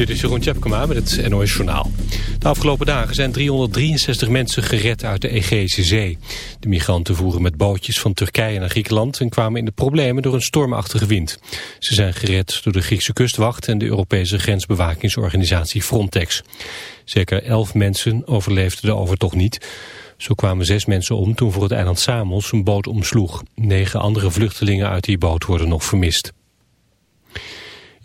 Dit is Jeroen Tjepkema met het NOS Journaal. De afgelopen dagen zijn 363 mensen gered uit de Egeïsche Zee. De migranten voeren met bootjes van Turkije naar Griekenland... en kwamen in de problemen door een stormachtige wind. Ze zijn gered door de Griekse kustwacht... en de Europese grensbewakingsorganisatie Frontex. Zeker 11 mensen overleefden de overtocht niet... Zo kwamen zes mensen om toen voor het eiland Samos een boot omsloeg. Negen andere vluchtelingen uit die boot worden nog vermist.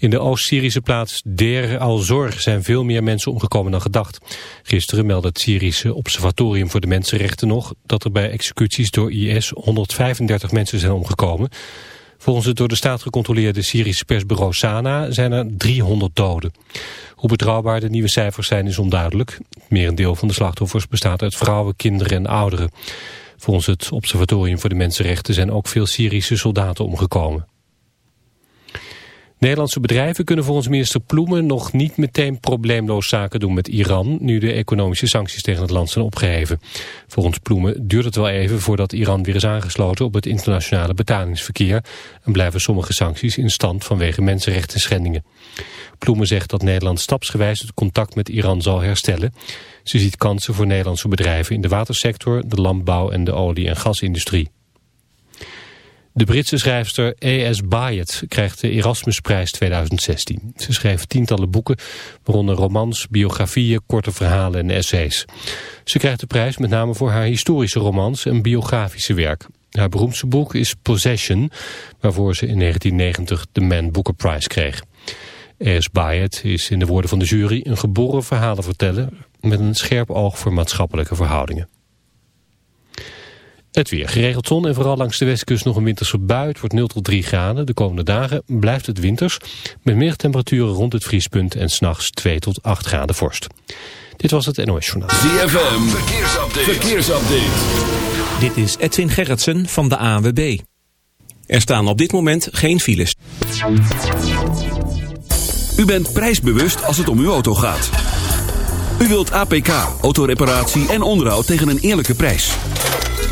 In de Oost-Syrische plaats Der al-Zor zijn veel meer mensen omgekomen dan gedacht. Gisteren meldde het Syrische Observatorium voor de Mensenrechten nog... dat er bij executies door IS 135 mensen zijn omgekomen. Volgens het door de staat gecontroleerde Syrische persbureau Sana zijn er 300 doden. Hoe betrouwbaar de nieuwe cijfers zijn is onduidelijk. Het merendeel van de slachtoffers bestaat uit vrouwen, kinderen en ouderen. Volgens het Observatorium voor de Mensenrechten zijn ook veel Syrische soldaten omgekomen. Nederlandse bedrijven kunnen volgens minister Ploemen nog niet meteen probleemloos zaken doen met Iran, nu de economische sancties tegen het land zijn opgeheven. Volgens Ploemen duurt het wel even voordat Iran weer is aangesloten op het internationale betalingsverkeer en blijven sommige sancties in stand vanwege mensenrechten schendingen. Ploemen zegt dat Nederland stapsgewijs het contact met Iran zal herstellen. Ze ziet kansen voor Nederlandse bedrijven in de watersector, de landbouw en de olie- en gasindustrie. De Britse schrijfster E.S. Byatt krijgt de Erasmusprijs 2016. Ze schreef tientallen boeken, waaronder romans, biografieën, korte verhalen en essays. Ze krijgt de prijs met name voor haar historische romans en biografische werk. Haar beroemdste boek is Possession, waarvoor ze in 1990 de Man Booker Prize kreeg. E.S. Byatt is in de woorden van de jury een geboren verhalenverteller met een scherp oog voor maatschappelijke verhoudingen. Het weer. Geregeld zon en vooral langs de westkust nog een winterse bui. Het wordt 0 tot 3 graden. De komende dagen blijft het winters. Met meer temperaturen rond het vriespunt en s'nachts 2 tot 8 graden vorst. Dit was het NOS Journaal. ZFM. Verkeersupdate. Verkeersupdate. Dit is Edwin Gerritsen van de ANWB. Er staan op dit moment geen files. U bent prijsbewust als het om uw auto gaat. U wilt APK, autoreparatie en onderhoud tegen een eerlijke prijs.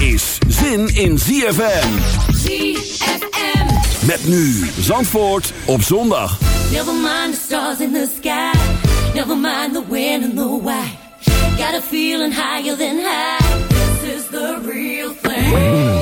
Is zin in ZFM. ZFM. Met nu Zandvoort op zondag. Never mind the stars in the sky. Never mind the when and the why. Got a feeling higher than high. This is the real thing.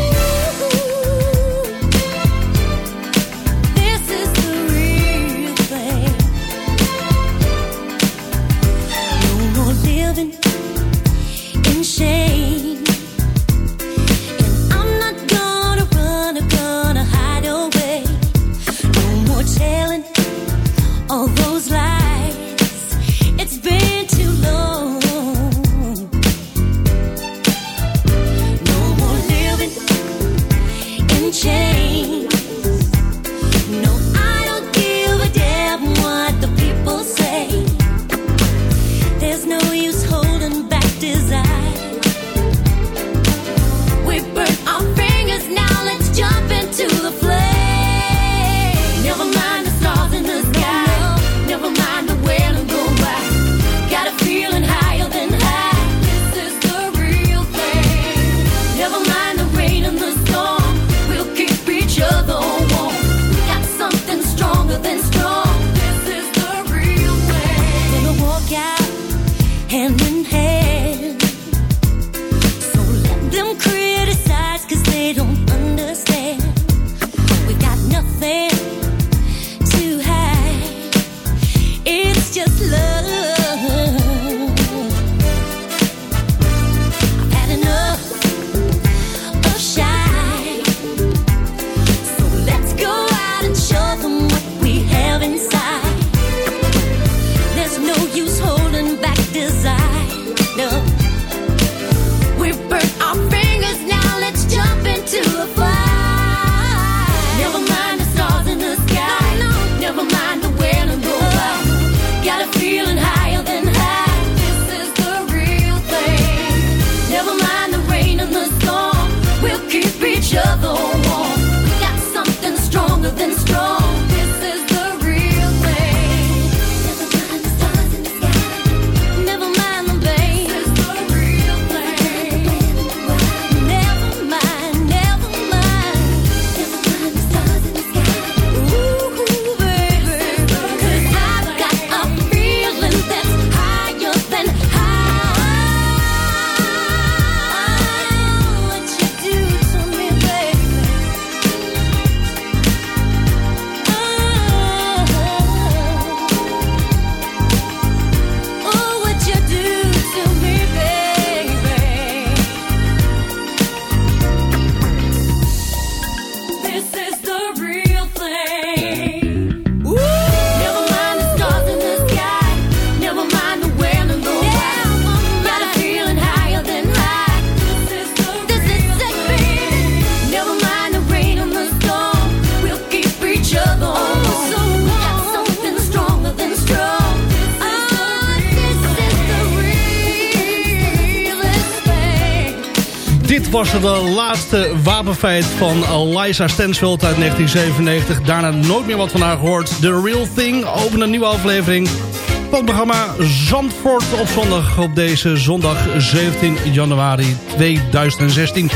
Was de laatste wapenfeit van Liza Stansfield uit 1997. Daarna nooit meer wat van haar gehoord. The Real Thing opent een nieuwe aflevering van het programma Zandvoort op zondag. Op deze zondag 17 januari 2016.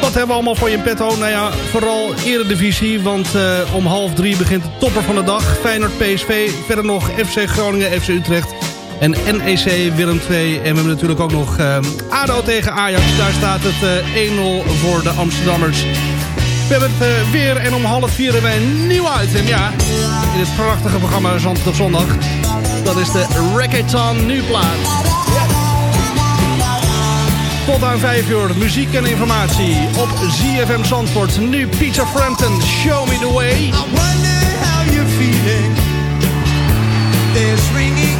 Wat hebben we allemaal voor je petto? Nou ja, vooral eredivisie. Want uh, om half drie begint de topper van de dag. Feyenoord PSV. Verder nog FC Groningen, FC Utrecht en NEC Willem 2. En we hebben natuurlijk ook nog uh, ADO tegen Ajax. Daar staat het uh, 1-0 voor de Amsterdammers. We hebben het uh, weer en om half vier hebben wij een nieuw item. Ja, in het prachtige programma Zandvoort op zondag. Dat is de Reggaeton Nu plaat. Tot aan 5 uur muziek en informatie op ZFM Zandvoort. Nu Peter Frampton, Show Me The Way. I wonder how. There's ringing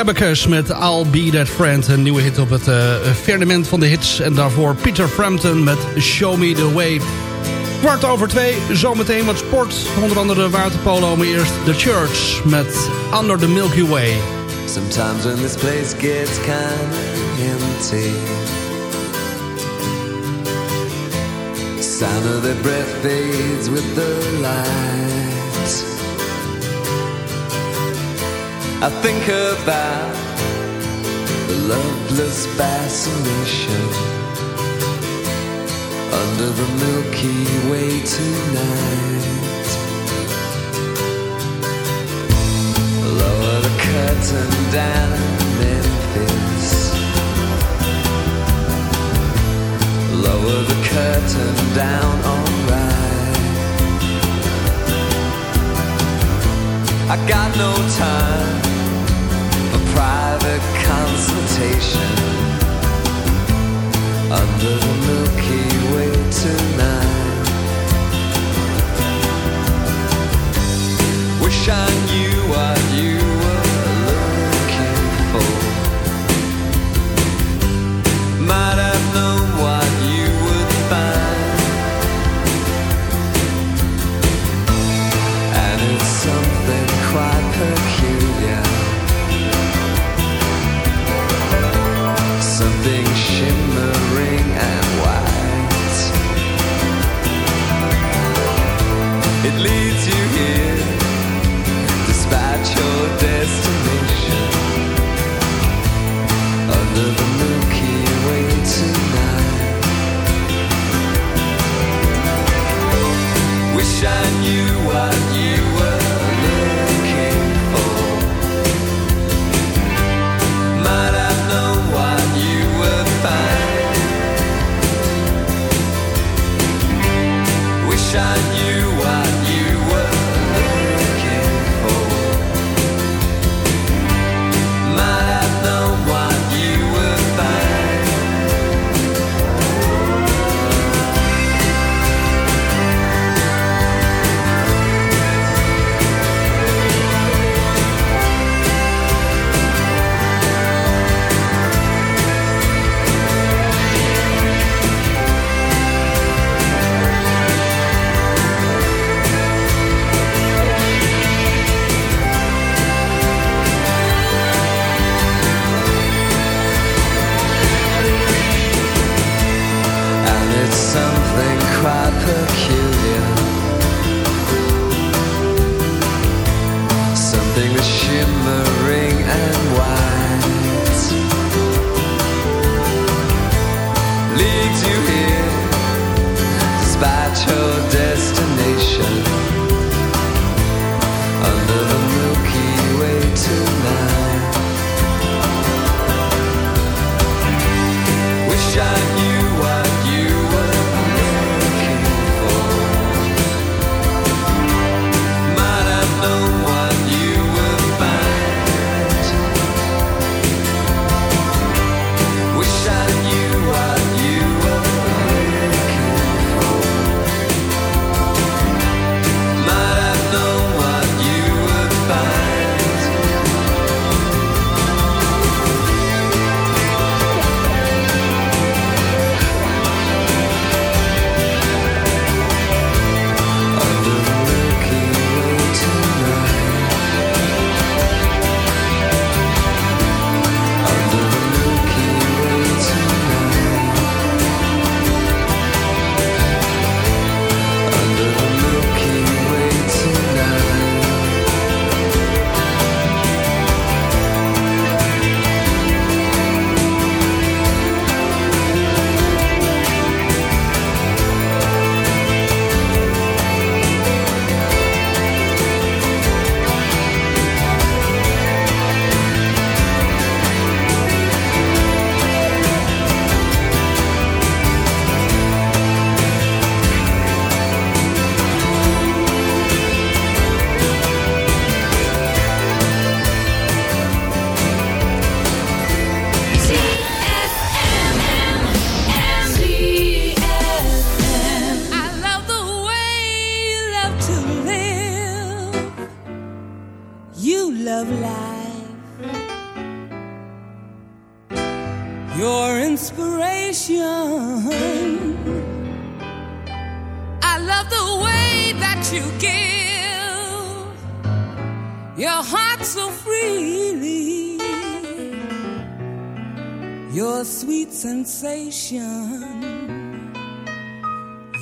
Abacus met I'll Be That Friend. Een nieuwe hit op het uh, van de hits. En daarvoor Peter Frampton met Show Me The Way. Kwart over twee, zometeen wat sport. Onder andere waterpolo, maar eerst The Church met Under the Milky Way. Sometimes when this place gets kind of empty Sound of their breath fades with the light I think about the loveless fascination under the Milky Way tonight. Lower the curtain down in Memphis. Lower the curtain down, alright. I got no time private consultation under the Milky Way tonight. Wish I knew what you were looking for. Might have known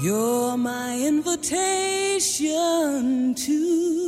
You're my invitation to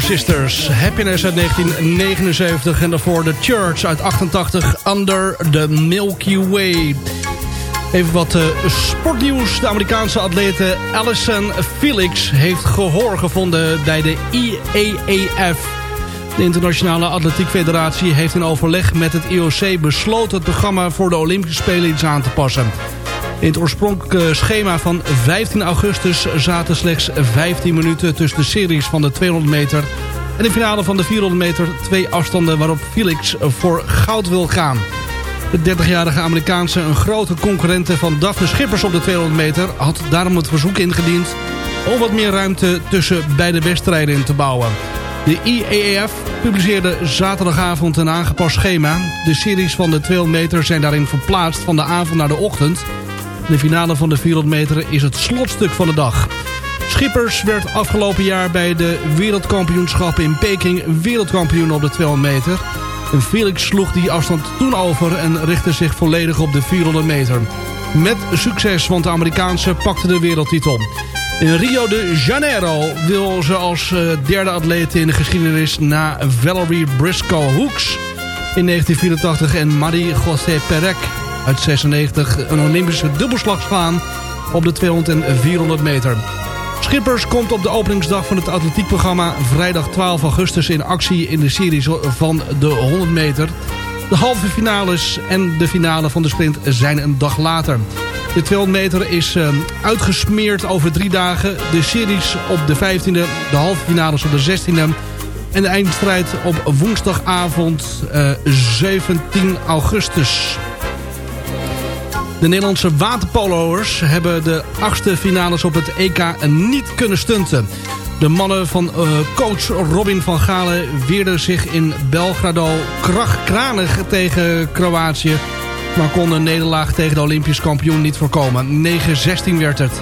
Sisters. Happiness uit 1979 en daarvoor The Church uit 88 Under the Milky Way. Even wat eh, sportnieuws. De Amerikaanse atlete Allison Felix heeft gehoor gevonden bij de IAAF. De Internationale Atletiek Federatie heeft in overleg met het IOC besloten het programma voor de Olympische Spelen iets aan te passen. In het oorspronkelijke schema van 15 augustus zaten slechts 15 minuten tussen de series van de 200 meter en de finale van de 400 meter. Twee afstanden waarop Felix voor goud wil gaan. De 30-jarige Amerikaanse, een grote concurrente van Daphne Schippers op de 200 meter... had daarom het verzoek ingediend om wat meer ruimte tussen beide wedstrijden in te bouwen. De IAAF publiceerde zaterdagavond een aangepast schema. De series van de 200 meter zijn daarin verplaatst van de avond naar de ochtend. De finale van de 400 meter is het slotstuk van de dag. Schippers werd afgelopen jaar bij de wereldkampioenschappen in Peking wereldkampioen op de 200 meter. Felix sloeg die afstand toen over en richtte zich volledig op de 400 meter. Met succes, want de Amerikaanse pakte de wereldtitel. In Rio de Janeiro wil ze als eh, derde atleet in de geschiedenis na Valerie Briscoe Hooks in 1984 en Marie-José Perec uit 96 een Olympische dubbelslag slaan op de 200 en 400 meter. Schippers komt op de openingsdag van het atletiekprogramma vrijdag 12 augustus in actie in de series van de 100 meter. De halve finales en de finale van de sprint zijn een dag later. De 200 meter is uh, uitgesmeerd over drie dagen. De series op de 15e, de halve finales op de 16e... en de eindstrijd op woensdagavond uh, 17 augustus. De Nederlandse waterpolo'ers hebben de achtste finales op het EK niet kunnen stunten. De mannen van uh, coach Robin van Galen weerden zich in Belgrado krachtkranig tegen Kroatië... maar konden een nederlaag tegen de Olympisch kampioen niet voorkomen. 9-16 werd het.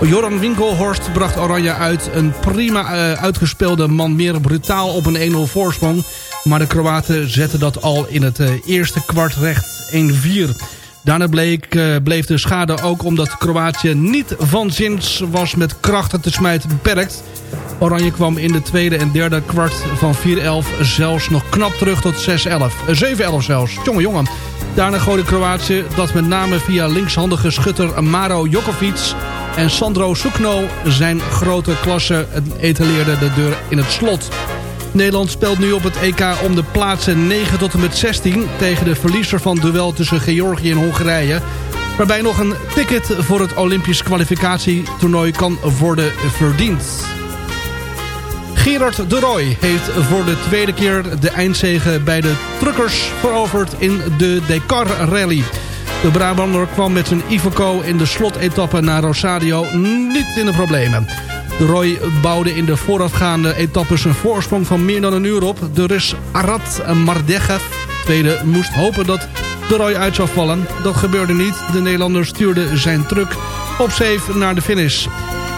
Joran Winkelhorst bracht Oranje uit. Een prima uh, uitgespeelde man meer brutaal op een 1-0 voorsprong. Maar de Kroaten zetten dat al in het uh, eerste kwart recht 1-4. Daarna uh, bleef de schade ook omdat Kroatië niet van zins was met krachten te smijten beperkt. Oranje kwam in de tweede en derde kwart van 4-11 zelfs nog knap terug tot 6-11. Uh, 7-11 zelfs. Jongen, jongen. Daarna gooide Kroatië dat met name via linkshandige schutter Maro Jokovic en Sandro Sukno zijn grote klasse etaleerde de deur in het slot. Nederland speelt nu op het EK om de plaatsen 9 tot en met 16... tegen de verliezer van duel tussen Georgië en Hongarije... waarbij nog een ticket voor het Olympisch kwalificatietoernooi kan worden verdiend. Gerard de Roy heeft voor de tweede keer de eindzege bij de truckers veroverd in de Dakar Rally. De Brabander kwam met zijn Iveco in de slotetappe naar Rosario niet in de problemen. De Roy bouwde in de voorafgaande etappes een voorsprong van meer dan een uur op. De Rus Arat Mardechev, tweede, moest hopen dat de Roy uit zou vallen. Dat gebeurde niet. De Nederlander stuurde zijn truck op safe naar de finish.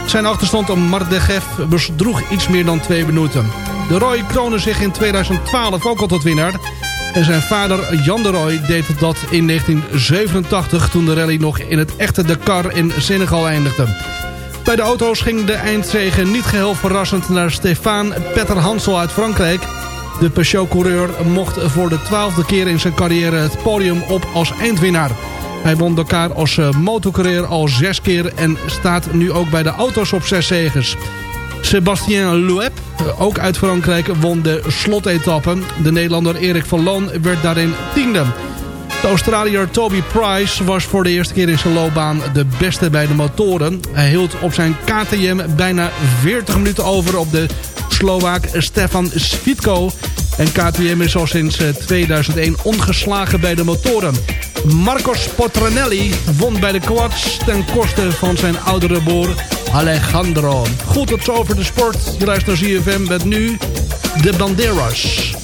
Zijn achterstand op Mardechev bedroeg iets meer dan twee minuten. De Roy kroonde zich in 2012 ook al tot winnaar. En zijn vader Jan de Roy deed dat in 1987 toen de rally nog in het echte Dakar in Senegal eindigde. Bij de auto's ging de eindzege niet geheel verrassend naar Stefan Petter Hansel uit Frankrijk. De Peugeot-coureur mocht voor de twaalfde keer in zijn carrière het podium op als eindwinnaar. Hij won Dakar als motorcoureur al zes keer en staat nu ook bij de auto's op zes zegens. Sebastien Loeb, ook uit Frankrijk, won de slotetappe. De Nederlander Erik van Loon werd daarin tiende. De Australiër Toby Price was voor de eerste keer in zijn loopbaan de beste bij de motoren. Hij hield op zijn KTM bijna 40 minuten over op de Slovaak Stefan Svitko. En KTM is al sinds 2001 ongeslagen bij de motoren. Marcos Potranelli won bij de quads ten koste van zijn oudere broer Alejandro. Goed, tot zover de sport. Je luistert ZFM met nu de Banderas.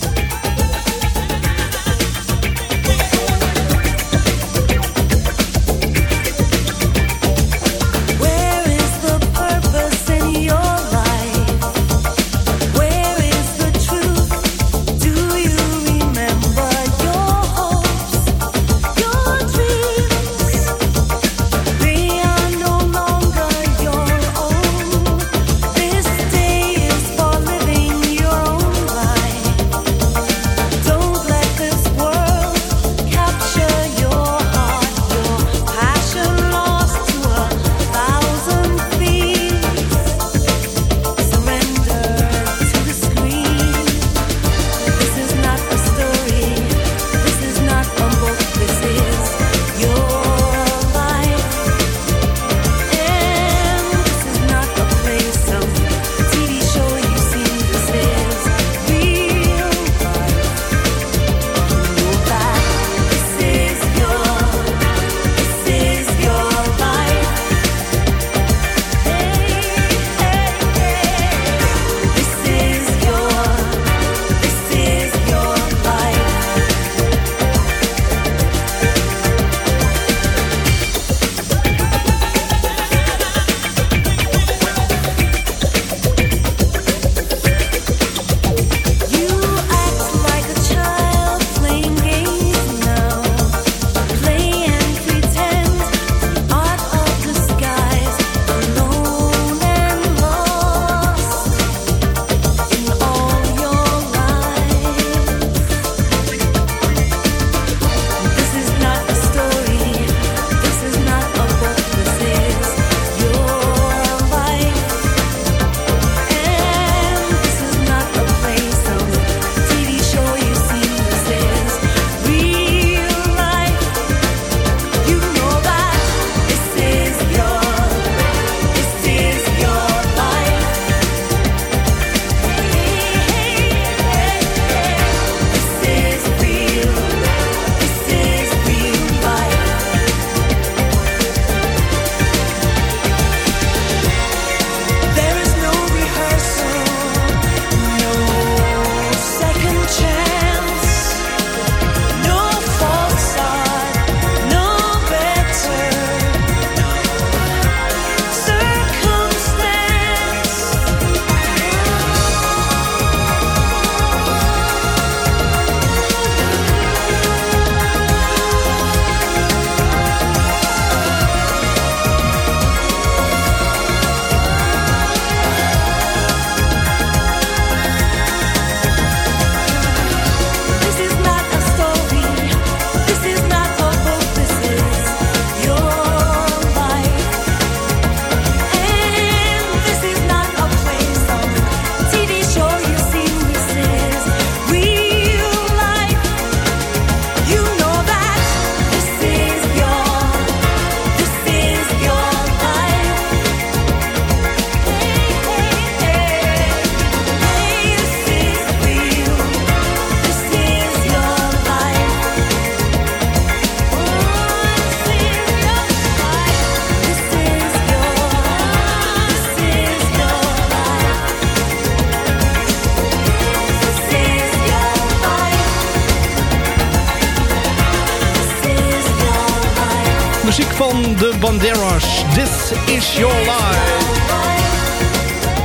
De Banderas. This is your life.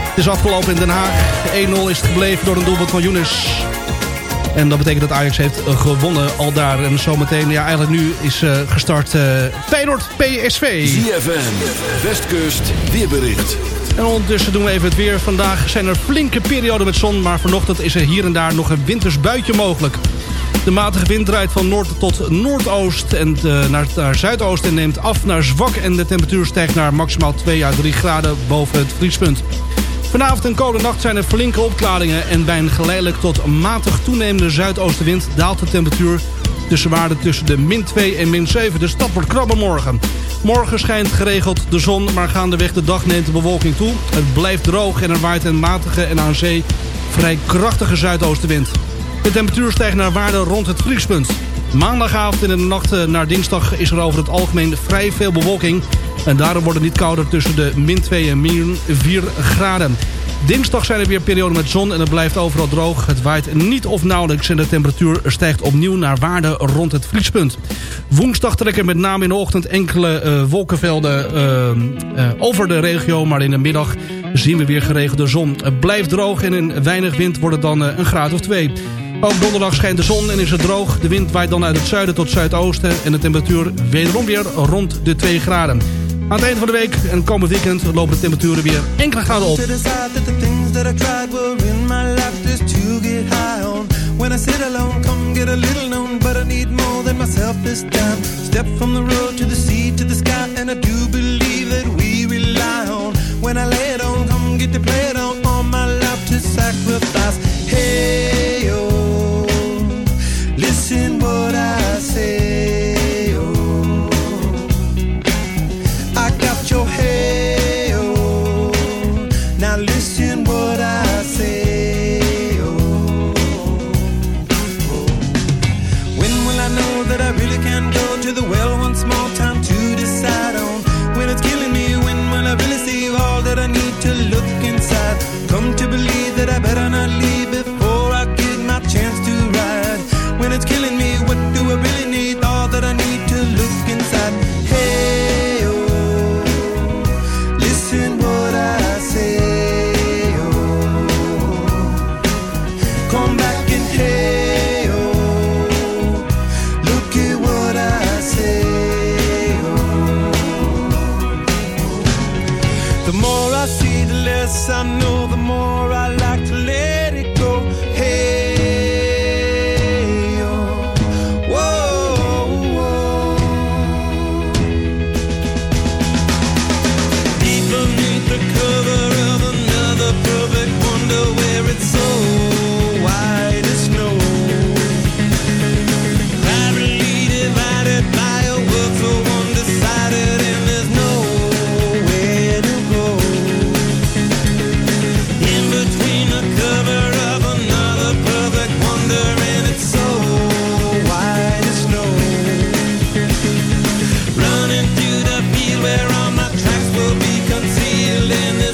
Het is afgelopen in Den Haag. 1-0 is het gebleven door een doelpunt van Younes. En dat betekent dat Ajax heeft eh, gewonnen al daar. En zometeen, ja eigenlijk nu is eh, gestart eh, Feyenoord PSV. ZFM, Westkust, weerbericht. En ondertussen doen we even het weer. Vandaag zijn er flinke perioden met zon, maar vanochtend is er hier en daar nog een winters buitje mogelijk. De matige wind draait van noord tot noordoost en eh, naar, naar zuidoost en neemt af naar zwak. En de temperatuur stijgt naar maximaal 2 à 3 graden boven het vriespunt. Vanavond en komende nacht zijn er flinke opklaringen... en bij een geleidelijk tot matig toenemende zuidoostenwind daalt de temperatuur tussen waarden tussen de min 2 en min 7. Dus dat wordt krabben morgen. Morgen schijnt geregeld de zon, maar gaandeweg de dag neemt de bewolking toe. Het blijft droog en er waait een matige en aan zee vrij krachtige zuidoostenwind. De temperatuur stijgt naar waarden rond het vriespunt. Maandagavond in de nacht eh, naar dinsdag is er over het algemeen vrij veel bewolking. En daarom wordt het niet kouder tussen de min 2 en min 4 graden. Dinsdag zijn er weer perioden met zon en het blijft overal droog. Het waait niet of nauwelijks en de temperatuur stijgt opnieuw naar waarde rond het vriespunt. Woensdag trekken met name in de ochtend enkele eh, wolkenvelden eh, over de regio. Maar in de middag zien we weer geregelde zon. Het blijft droog en in weinig wind wordt het dan een graad of twee. Ook donderdag schijnt de zon en is het droog. De wind waait dan uit het zuiden tot zuidoosten. En de temperatuur wederom weer rond de 2 graden. Aan het einde van de week en komend weekend lopen de temperaturen weer enkele graden op. When I sit alone, come get a little known, but I need more than myself this time. Step from the road to the sea to the sky, and I do believe that we rely on. When I lay it on, come get to play it on, all my life to sacrifice. Hey, be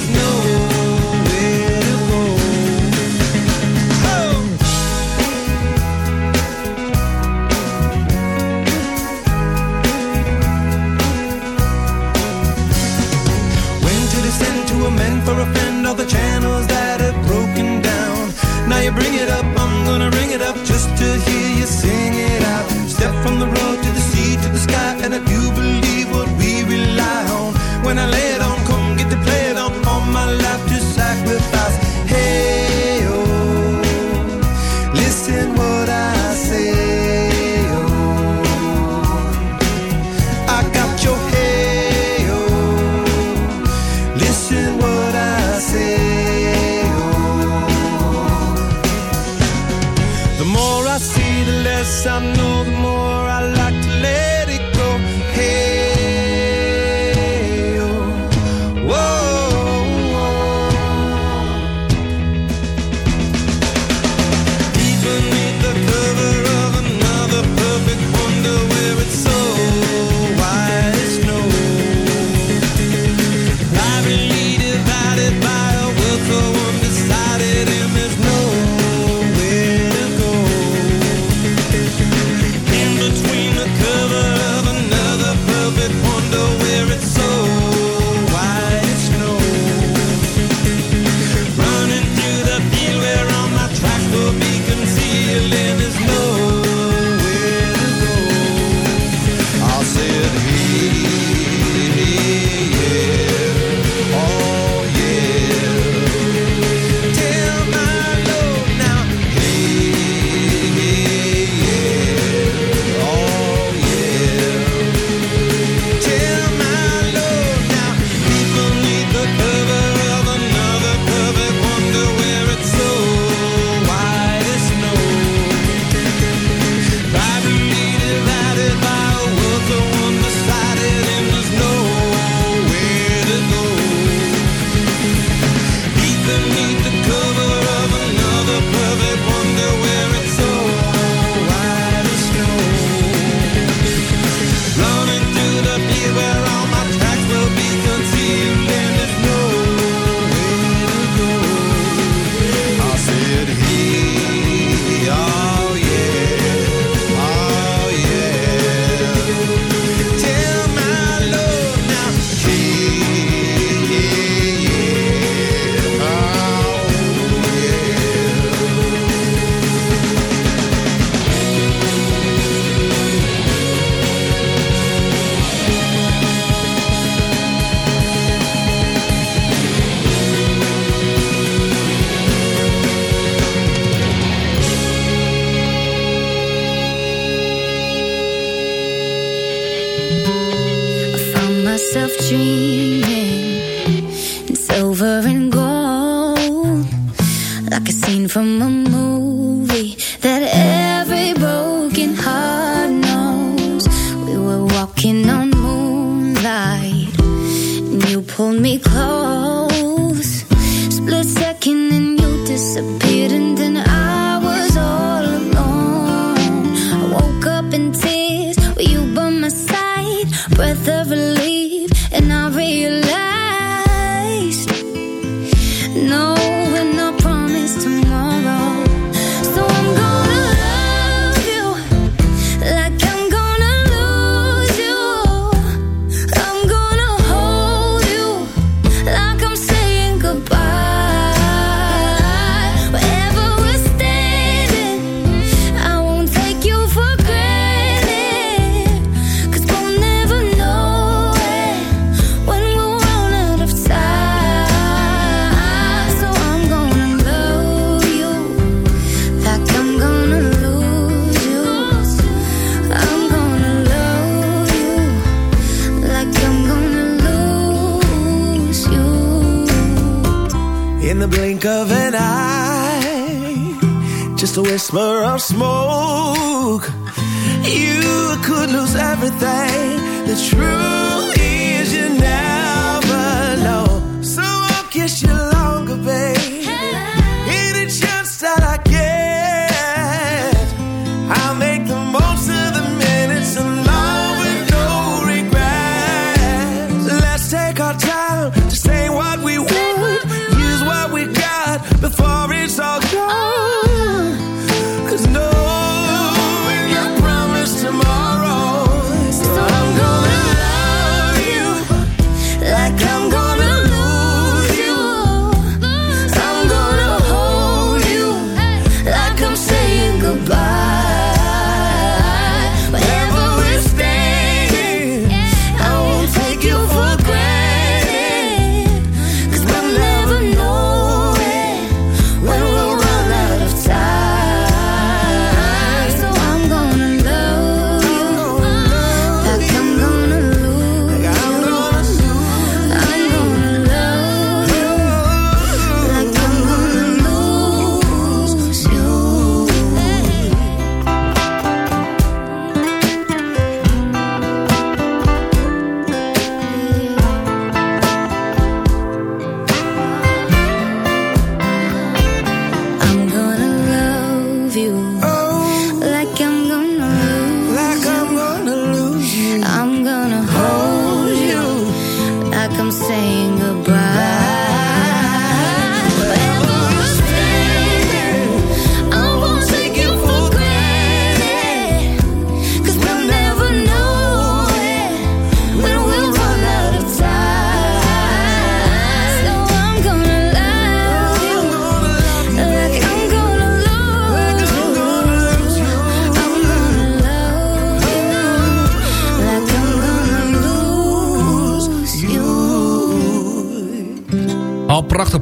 are small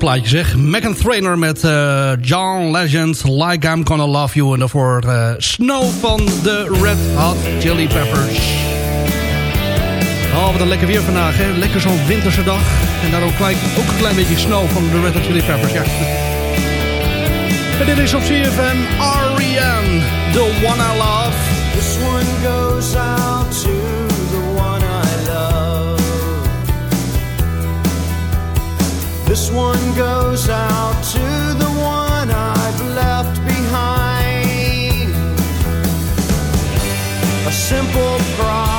plaatje zeg. Megan Trainer met eh, John Legend, Like I'm Gonna Love You. En daarvoor eh, Snow van de Red Hot Chili Peppers. Oh, wat een lekker weer vandaag. Hè? Lekker zo'n winterse dag. En daarom ook een klein beetje snow van de Red Hot Chili Peppers. Ja. En dit is op CFM, R.E.M. The One I Love. This one goes out to One goes out to the one I've left behind. A simple cry.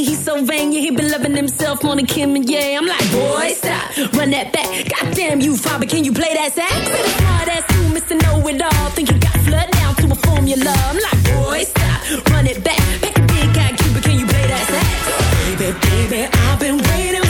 Honey, he's so vain. Yeah, he been loving himself more than Kim and yeah. I'm like, boy, stop, run that back. Goddamn you, father, can you play that sax? The ass you, Mr. Know It All. Think you got flood down to a formula. I'm like, boy, stop, run it back. Pack a big guy, Cuba, can you play that sax? Baby, baby, I've been waiting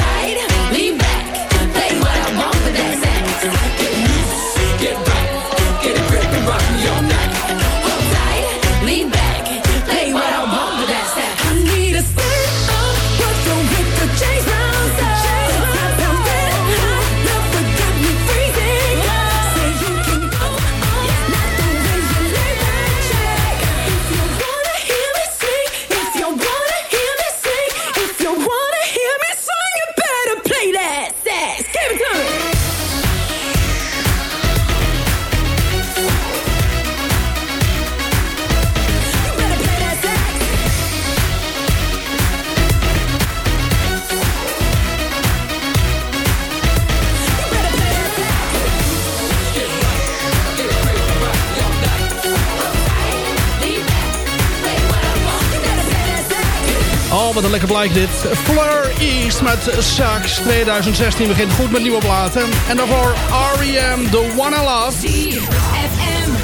Oh, wat een lekker blijk dit. Fleur East met Sax 2016 begint goed met nieuwe platen. En daarvoor R.E.M. The One I Love.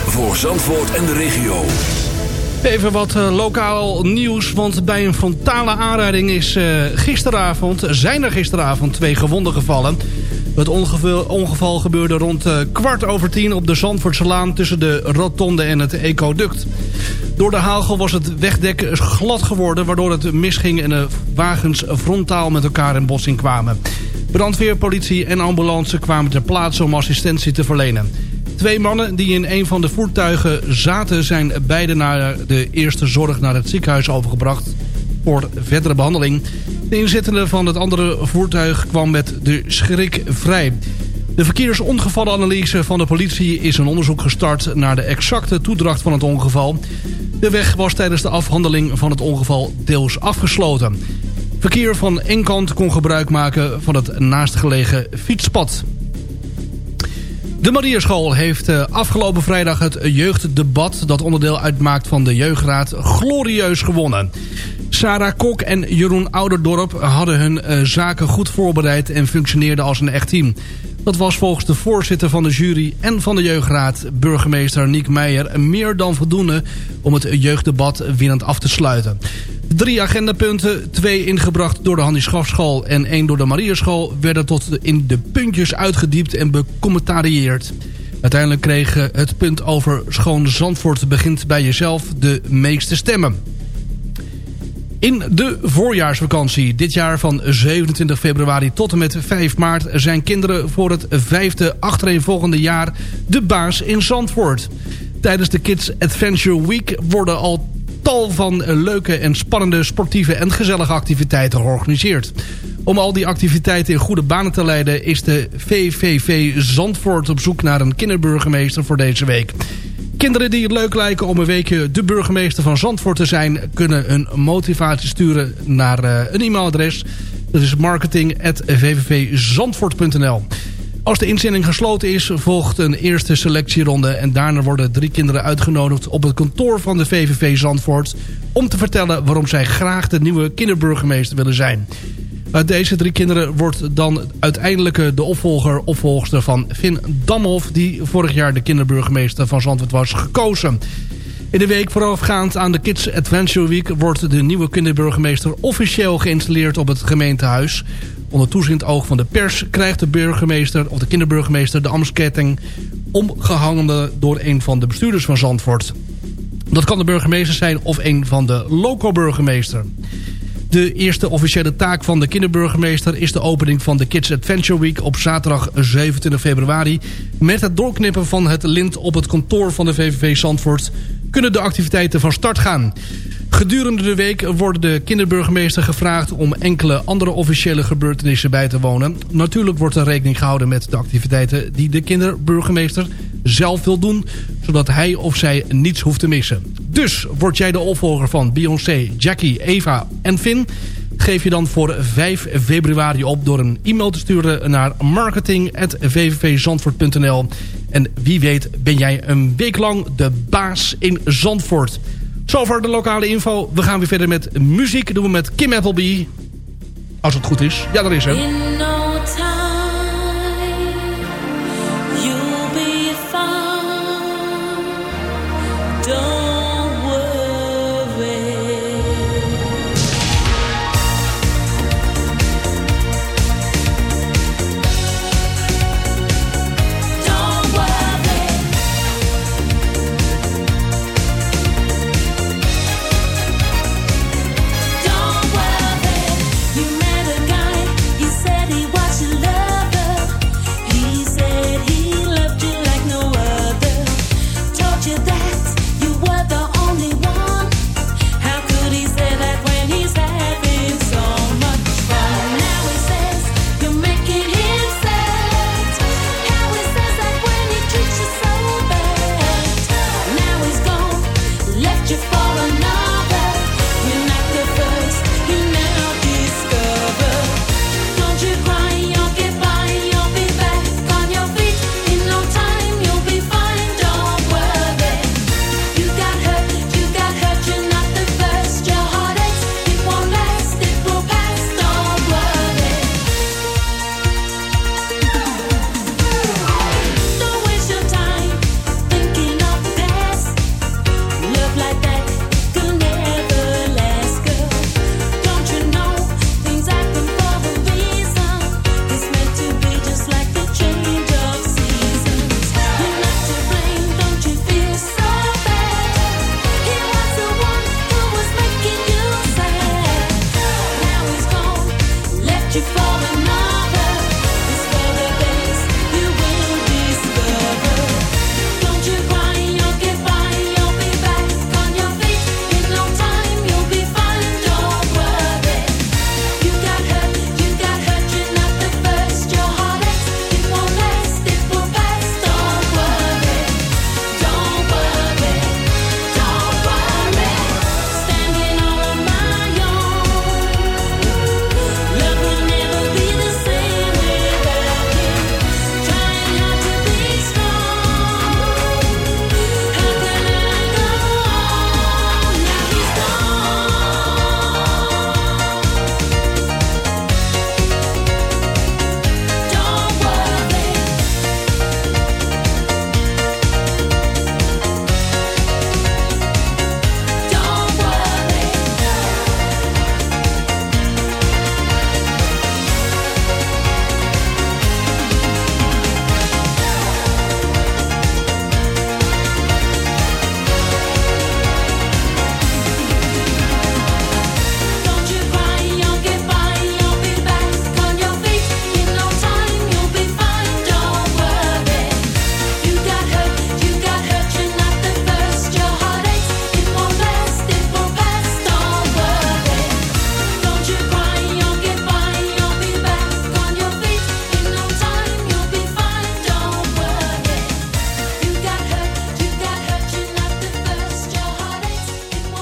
Voor Zandvoort en de regio. Even wat eh, lokaal nieuws, want bij een frontale aanrijding is eh, gisteravond, zijn er gisteravond twee gewonden gevallen. Het ongeval, ongeval gebeurde rond eh, kwart over tien op de Zandvoortselaan tussen de rotonde en het ecoduct. Door de hagel was het wegdek glad geworden, waardoor het misging en de wagens frontaal met elkaar in botsing kwamen. Brandweer, politie en ambulance kwamen ter plaatse om assistentie te verlenen. Twee mannen die in een van de voertuigen zaten... zijn beide naar de eerste zorg naar het ziekenhuis overgebracht... voor verdere behandeling. De inzittende van het andere voertuig kwam met de schrik vrij. De verkeersongevallenanalyse van de politie is een onderzoek gestart... naar de exacte toedracht van het ongeval. De weg was tijdens de afhandeling van het ongeval deels afgesloten. Verkeer van één kant kon gebruik maken van het naastgelegen fietspad. De Marierschool heeft eh, afgelopen vrijdag het jeugddebat... dat onderdeel uitmaakt van de Jeugdraad, glorieus gewonnen. Sarah Kok en Jeroen Ouderdorp hadden hun eh, zaken goed voorbereid... en functioneerden als een echt team. Dat was volgens de voorzitter van de jury en van de Jeugdraad... burgemeester Niek Meijer meer dan voldoende... om het jeugddebat winnend af te sluiten. Drie agendapunten, twee ingebracht door de Hannie Schafschool en één door de Mariaschool... werden tot in de puntjes uitgediept en becommentarieerd. Uiteindelijk kreeg het punt over schoon Zandvoort begint bij jezelf de meeste stemmen. In de voorjaarsvakantie, dit jaar van 27 februari tot en met 5 maart... zijn kinderen voor het vijfde achtereenvolgende jaar de baas in Zandvoort. Tijdens de Kids Adventure Week worden al tal van leuke en spannende sportieve en gezellige activiteiten georganiseerd. Om al die activiteiten in goede banen te leiden is de VVV Zandvoort op zoek naar een kinderburgemeester voor deze week. Kinderen die het leuk lijken om een weekje de burgemeester van Zandvoort te zijn... kunnen een motivatie sturen naar uh, een e-mailadres. Dat is marketing.vvvzandvoort.nl Als de inzending gesloten is, volgt een eerste selectieronde... en daarna worden drie kinderen uitgenodigd op het kantoor van de VVV Zandvoort... om te vertellen waarom zij graag de nieuwe kinderburgemeester willen zijn. Uit deze drie kinderen wordt dan uiteindelijk de opvolger, opvolgster van Finn Damhoff... die vorig jaar de kinderburgemeester van Zandvoort was gekozen. In de week voorafgaand aan de Kids Adventure Week... wordt de nieuwe kinderburgemeester officieel geïnstalleerd op het gemeentehuis. Onder toezicht oog van de pers krijgt de burgemeester of de kinderburgemeester... de Amsketting omgehangen door een van de bestuurders van Zandvoort. Dat kan de burgemeester zijn of een van de loco-burgemeester. De eerste officiële taak van de kinderburgemeester is de opening van de Kids Adventure Week op zaterdag 27 februari. Met het doorknippen van het lint op het kantoor van de VVV Zandvoort kunnen de activiteiten van start gaan. Gedurende de week wordt de kinderburgemeester gevraagd om enkele andere officiële gebeurtenissen bij te wonen. Natuurlijk wordt er rekening gehouden met de activiteiten die de kinderburgemeester zelf wil doen, zodat hij of zij niets hoeft te missen. Dus word jij de opvolger van Beyoncé, Jackie, Eva en Finn... geef je dan voor 5 februari op door een e-mail te sturen naar marketing.vvvzandvoort.nl. En wie weet ben jij een week lang de baas in Zandvoort. Zover de lokale info. We gaan weer verder met muziek. Doen we met Kim Appleby. Als het goed is. Ja, dat is hem.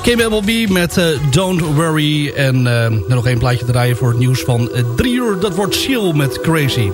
Kim Bobby met eh, Don't Worry. En eh, nog één plaatje draaien voor het nieuws van eh, drie uur. Dat wordt chill met Crazy.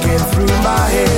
talking through my head.